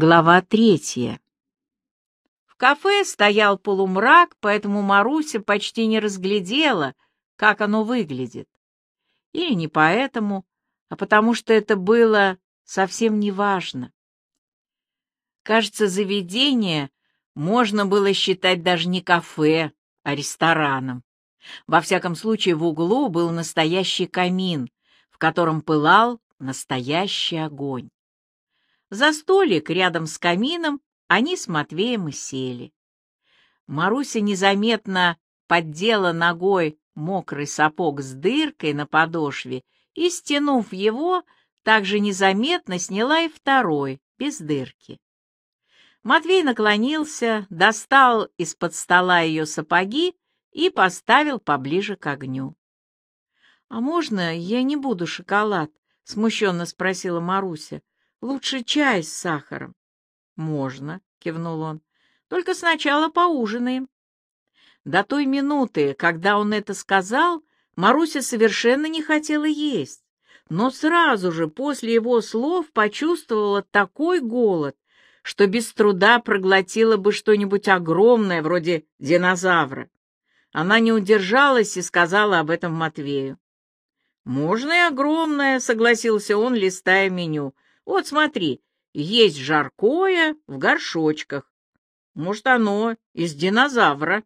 Глава третья. В кафе стоял полумрак, поэтому Маруся почти не разглядела, как оно выглядит. Или не поэтому, а потому что это было совсем неважно. Кажется, заведение можно было считать даже не кафе, а рестораном. Во всяком случае, в углу был настоящий камин, в котором пылал настоящий огонь. За столик рядом с камином они с Матвеем и сели. Маруся незаметно поддела ногой мокрый сапог с дыркой на подошве и, стянув его, также незаметно сняла и второй, без дырки. Матвей наклонился, достал из-под стола ее сапоги и поставил поближе к огню. — А можно я не буду шоколад? — смущенно спросила Маруся. Лучше чай с сахаром. — Можно, — кивнул он. — Только сначала поужинаем. До той минуты, когда он это сказал, Маруся совершенно не хотела есть, но сразу же после его слов почувствовала такой голод, что без труда проглотила бы что-нибудь огромное, вроде динозавра. Она не удержалась и сказала об этом Матвею. «Можно и огромное», — согласился он, листая меню. Вот смотри, есть жаркое в горшочках. Может, оно из динозавра.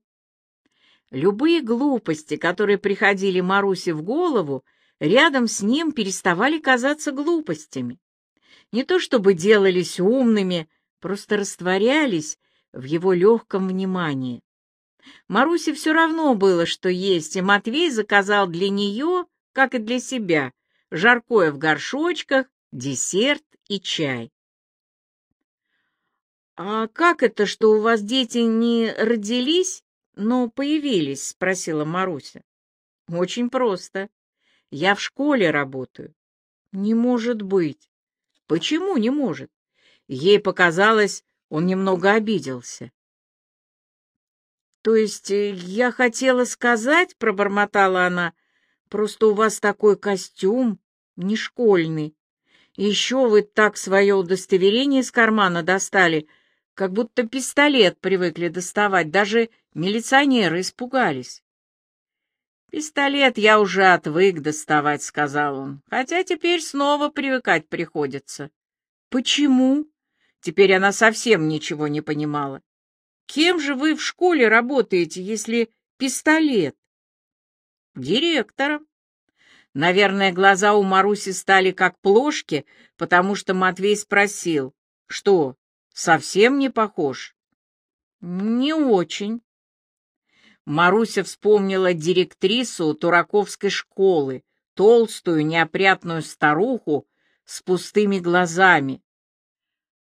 Любые глупости, которые приходили Марусе в голову, рядом с ним переставали казаться глупостями. Не то чтобы делались умными, просто растворялись в его легком внимании. Марусе все равно было, что есть, и Матвей заказал для нее, как и для себя, жаркое в горшочках, десерт и чай. «А как это, что у вас дети не родились, но появились?» — спросила Маруся. «Очень просто. Я в школе работаю». «Не может быть». «Почему не может?» Ей показалось, он немного обиделся. «То есть э, я хотела сказать, — пробормотала она, — просто у вас такой костюм, не школьный. Еще вы так свое удостоверение из кармана достали, как будто пистолет привыкли доставать, даже милиционеры испугались. «Пистолет я уже отвык доставать», — сказал он, «хотя теперь снова привыкать приходится». «Почему?» Теперь она совсем ничего не понимала. «Кем же вы в школе работаете, если пистолет?» «Директором». Наверное, глаза у Маруси стали как плошки, потому что Матвей спросил, что, совсем не похож? Не очень. Маруся вспомнила директрису Тураковской школы, толстую, неопрятную старуху с пустыми глазами.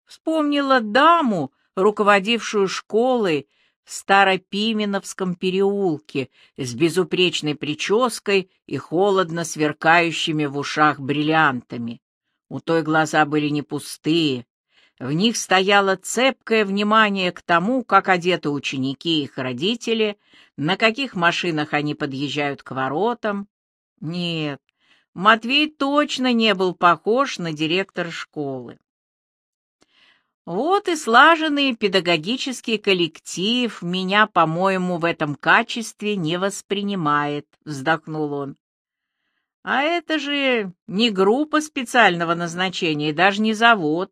Вспомнила даму, руководившую школой Старопименовском переулке с безупречной прической и холодно сверкающими в ушах бриллиантами. У той глаза были не пустые, в них стояло цепкое внимание к тому, как одеты ученики и их родители, на каких машинах они подъезжают к воротам. Нет, Матвей точно не был похож на директора школы. Вот и слаженный педагогический коллектив меня, по-моему, в этом качестве не воспринимает, вздохнул он. А это же не группа специального назначения, даже не завод,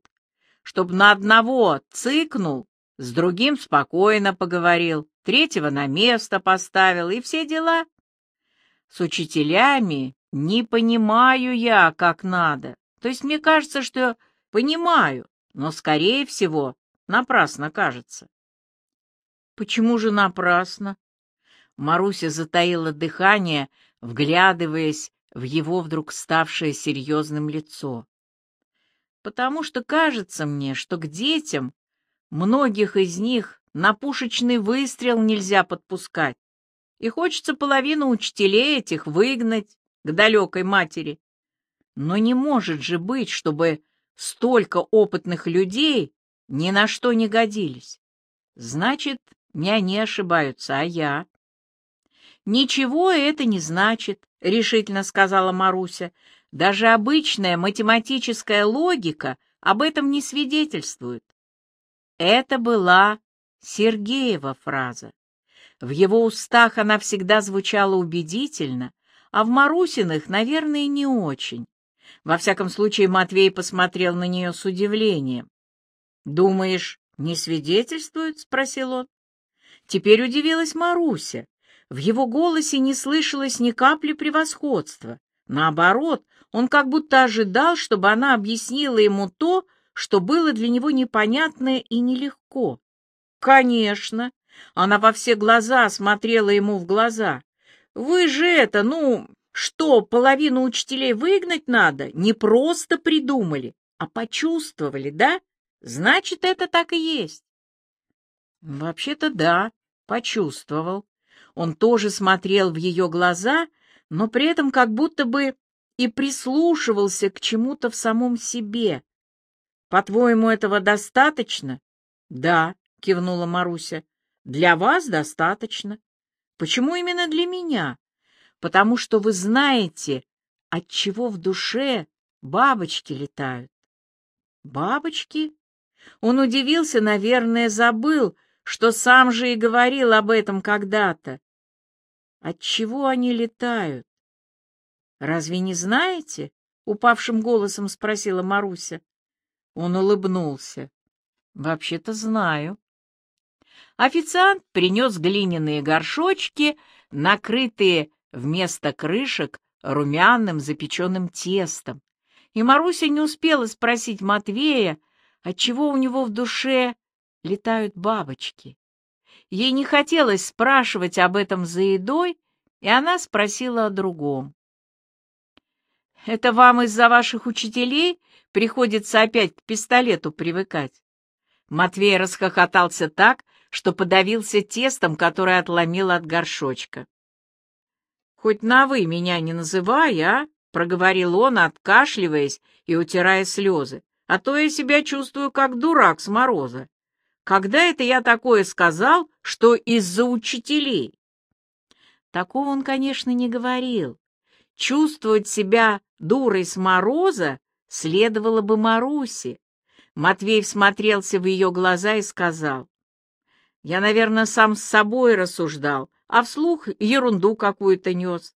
чтоб на одного цыкнул, с другим спокойно поговорил, третьего на место поставил и все дела. С учителями не понимаю я, как надо. То есть мне кажется, что понимаю, но, скорее всего, напрасно кажется. Почему же напрасно? Маруся затаила дыхание, вглядываясь в его вдруг ставшее серьезным лицо. Потому что кажется мне, что к детям, многих из них, на пушечный выстрел нельзя подпускать, и хочется половину учителей этих выгнать к далекой матери. Но не может же быть, чтобы столько опытных людей ни на что не годились. Значит, не они ошибаются, а я. «Ничего это не значит», — решительно сказала Маруся. «Даже обычная математическая логика об этом не свидетельствует. Это была Сергеева фраза. В его устах она всегда звучала убедительно, а в Марусиных, наверное, не очень. Во всяком случае, Матвей посмотрел на нее с удивлением. «Думаешь, не свидетельствует?» — спросил он. Теперь удивилась Маруся. В его голосе не слышалось ни капли превосходства. Наоборот, он как будто ожидал, чтобы она объяснила ему то, что было для него непонятно и нелегко. «Конечно!» — она во все глаза смотрела ему в глаза. «Вы же это, ну, что, половину учителей выгнать надо? Не просто придумали, а почувствовали, да? Значит, это так и есть». «Вообще-то да, почувствовал». Он тоже смотрел в ее глаза, но при этом как будто бы и прислушивался к чему-то в самом себе. «По-твоему, этого достаточно?» «Да», — кивнула Маруся. «Для вас достаточно. Почему именно для меня? Потому что вы знаете, от чего в душе бабочки летают». «Бабочки?» Он удивился, наверное, забыл, что сам же и говорил об этом когда-то. От чего они летают? Разве не знаете? упавшим голосом спросила Маруся. Он улыбнулся. Вообще-то знаю. Официант принес глиняные горшочки, накрытые вместо крышек румяным запеченным тестом. И Маруся не успела спросить Матвея, отчего у него в душе летают бабочки. Ей не хотелось спрашивать об этом за едой, и она спросила о другом. «Это вам из-за ваших учителей приходится опять к пистолету привыкать?» Матвей расхохотался так, что подавился тестом, которое отломил от горшочка. «Хоть на «вы» меня не называй, а?» — проговорил он, откашливаясь и утирая слезы. «А то я себя чувствую как дурак с мороза». Когда это я такое сказал, что из-за учителей? Такого он, конечно, не говорил. Чувствовать себя дурой с мороза следовало бы Марусе. Матвей всмотрелся в ее глаза и сказал. Я, наверное, сам с собой рассуждал, а вслух ерунду какую-то нес.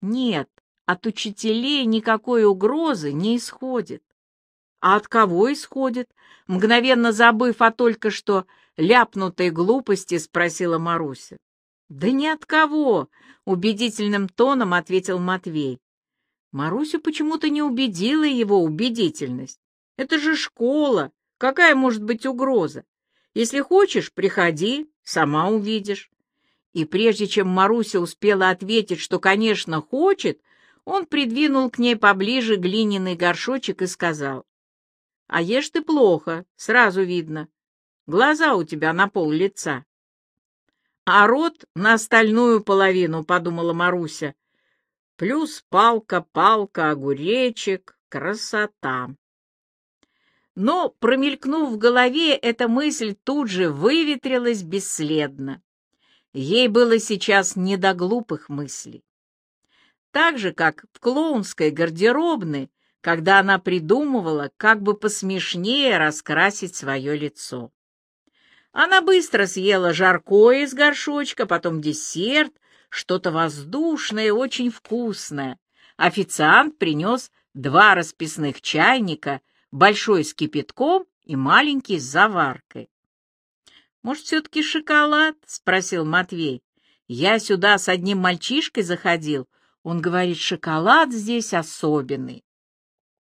Нет, от учителей никакой угрозы не исходит. А от кого исходит? Мгновенно забыв о только что ляпнутой глупости, спросила Маруся. Да ни от кого, убедительным тоном ответил Матвей. Марусю почему-то не убедила его убедительность. Это же школа, какая может быть угроза? Если хочешь, приходи, сама увидишь. И прежде чем Маруся успела ответить, что, конечно, хочет, он придвинул к ней поближе глиняный горшочек и сказал, а ешь ты плохо, сразу видно. Глаза у тебя на пол лица. А рот на остальную половину, подумала Маруся. Плюс палка, палка, огуречек, красота. Но, промелькнув в голове, эта мысль тут же выветрилась бесследно. Ей было сейчас не до глупых мыслей. Так же, как в клоунской гардеробной когда она придумывала, как бы посмешнее раскрасить свое лицо. Она быстро съела жаркое из горшочка, потом десерт, что-то воздушное, очень вкусное. Официант принес два расписных чайника, большой с кипятком и маленький с заваркой. «Может, все-таки шоколад?» — спросил Матвей. «Я сюда с одним мальчишкой заходил. Он говорит, шоколад здесь особенный».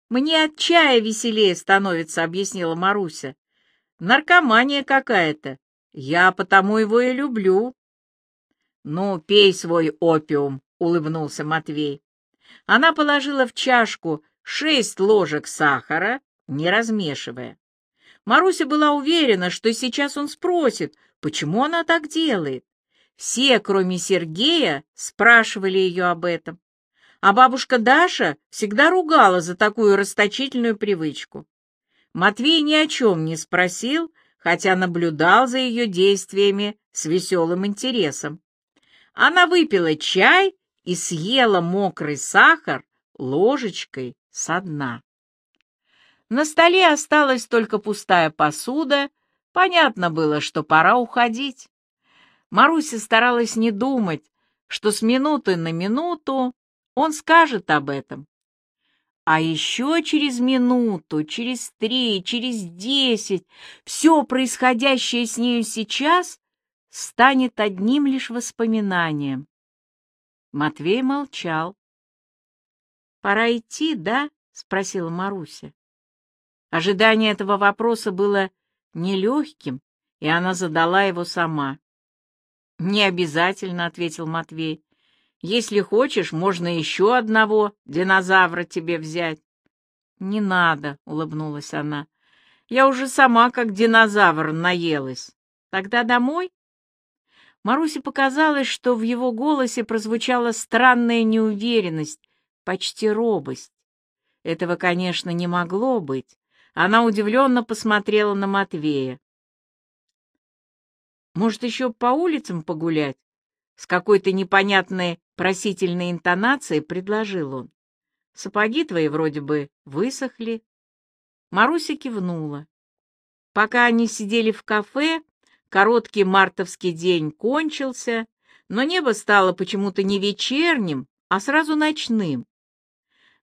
Мне от чая веселее становится, — объяснила Маруся. Наркомания какая-то. Я потому его и люблю. Ну, пей свой опиум, — улыбнулся Матвей. Она положила в чашку шесть ложек сахара, не размешивая. Маруся была уверена, что сейчас он спросит, почему она так делает. Все, кроме Сергея, спрашивали ее об этом а бабушка Даша всегда ругала за такую расточительную привычку. Матвей ни о чем не спросил, хотя наблюдал за ее действиями с веселым интересом. Она выпила чай и съела мокрый сахар ложечкой со дна. На столе осталась только пустая посуда, Понятно было, что пора уходить. Маруся старалась не думать, что с минуты на минуту он скажет об этом. А еще через минуту, через три, через десять все происходящее с нею сейчас станет одним лишь воспоминанием. Матвей молчал. «Пора идти, да?» — спросила Маруся. Ожидание этого вопроса было нелегким, и она задала его сама. «Не обязательно», — ответил Матвей. «Если хочешь, можно еще одного динозавра тебе взять». «Не надо», — улыбнулась она. «Я уже сама как динозавр наелась. Тогда домой?» Марусе показалось, что в его голосе прозвучала странная неуверенность, почти робость. Этого, конечно, не могло быть. Она удивленно посмотрела на Матвея. Может, еще по улицам погулять? С какой-то непонятной просительной интонацией предложил он. Сапоги твои вроде бы высохли. Маруся кивнула. Пока они сидели в кафе, короткий мартовский день кончился, но небо стало почему-то не вечерним, а сразу ночным.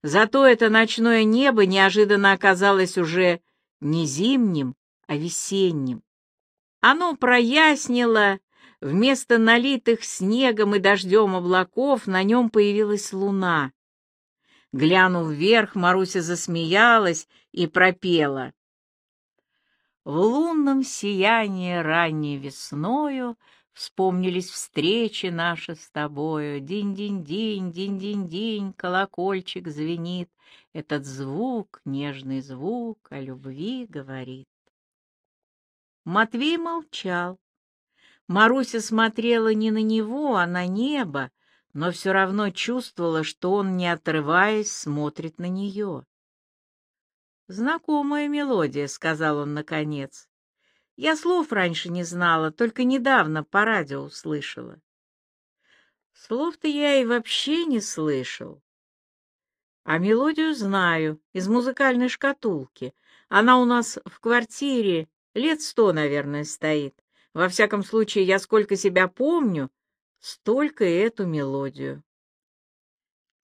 Зато это ночное небо неожиданно оказалось уже не зимним, а весенним. Оно прояснило, вместо налитых снегом и дождем облаков на нем появилась луна. Глянув вверх, Маруся засмеялась и пропела. В лунном сиянии ранней весною Вспомнились встречи наши с тобою. Динь-динь-динь, динь-динь-динь, колокольчик звенит. Этот звук, нежный звук, о любви говорит. Матвей молчал. Маруся смотрела не на него, а на небо, но все равно чувствовала, что он, не отрываясь, смотрит на нее. «Знакомая мелодия», — сказал он наконец. «Я слов раньше не знала, только недавно по радио услышала». «Слов-то я и вообще не слышал. А мелодию знаю, из музыкальной шкатулки. Она у нас в квартире Лет сто, наверное, стоит. Во всяком случае, я сколько себя помню, столько и эту мелодию.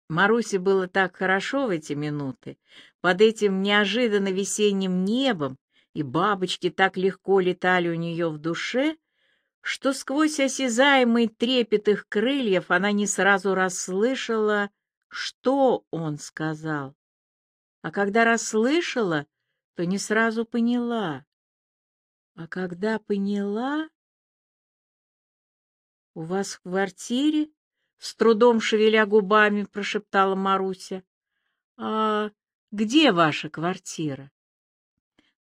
Марусе было так хорошо в эти минуты, под этим неожиданно весенним небом, и бабочки так легко летали у нее в душе, что сквозь осязаемый трепет их крыльев она не сразу расслышала, что он сказал. А когда расслышала, то не сразу поняла. А когда поняла... — У вас в квартире? — с трудом шевеля губами прошептала Маруся. — А где ваша квартира? —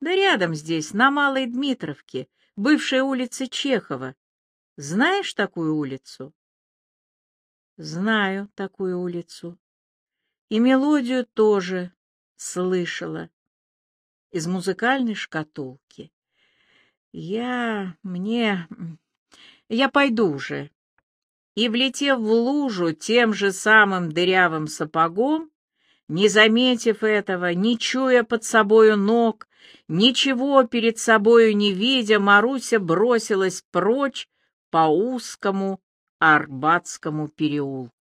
Да рядом здесь, на Малой Дмитровке, бывшая улица Чехова. Знаешь такую улицу? — Знаю такую улицу. И мелодию тоже слышала из музыкальной шкатулки. Я... мне... я пойду уже. И, влетев в лужу тем же самым дырявым сапогом, не заметив этого, не чуя под собою ног, ничего перед собою не видя, Маруся бросилась прочь по узкому Арбатскому переулку.